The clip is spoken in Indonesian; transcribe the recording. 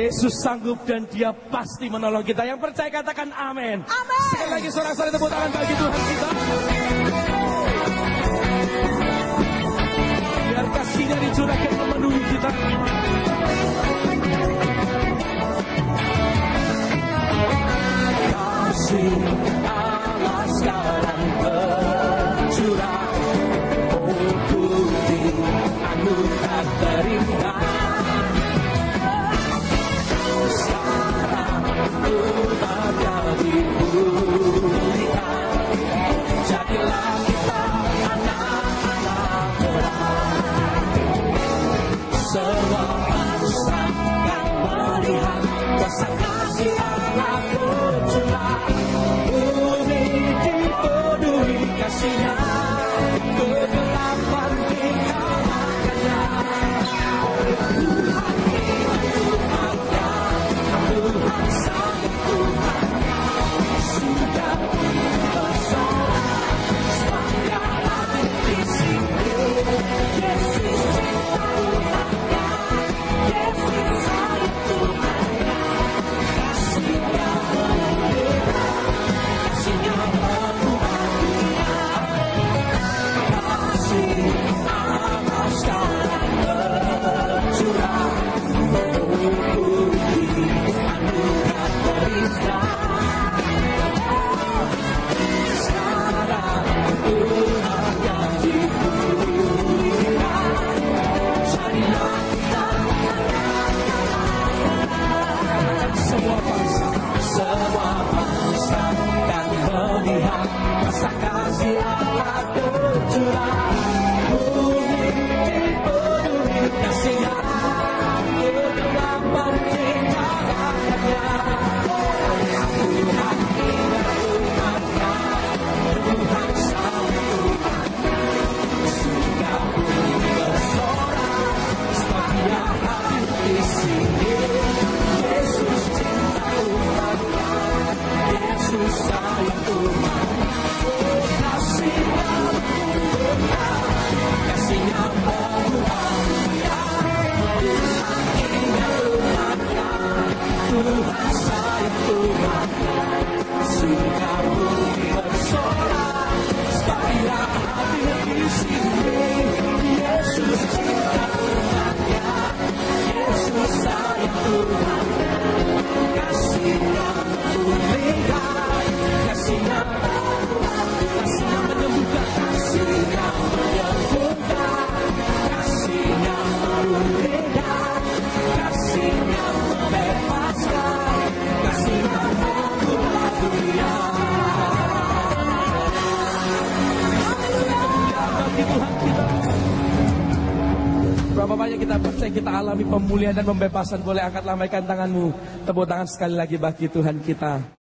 Yesus sanggup dan dia pasti menolong kita. Yang percaya katakan amin. Amin. Sekali lagi sorak-sorai tepuk tangan bagi Tuhan kita. Biar kasihnya dicurahkan memenuhi kita. Kasih Essa classe se tonight. apa kita percaya kita alami pemulihan dan pembebasan. Boleh angkatlah mereka tanganmu. Tepuk tangan sekali lagi bagi Tuhan kita.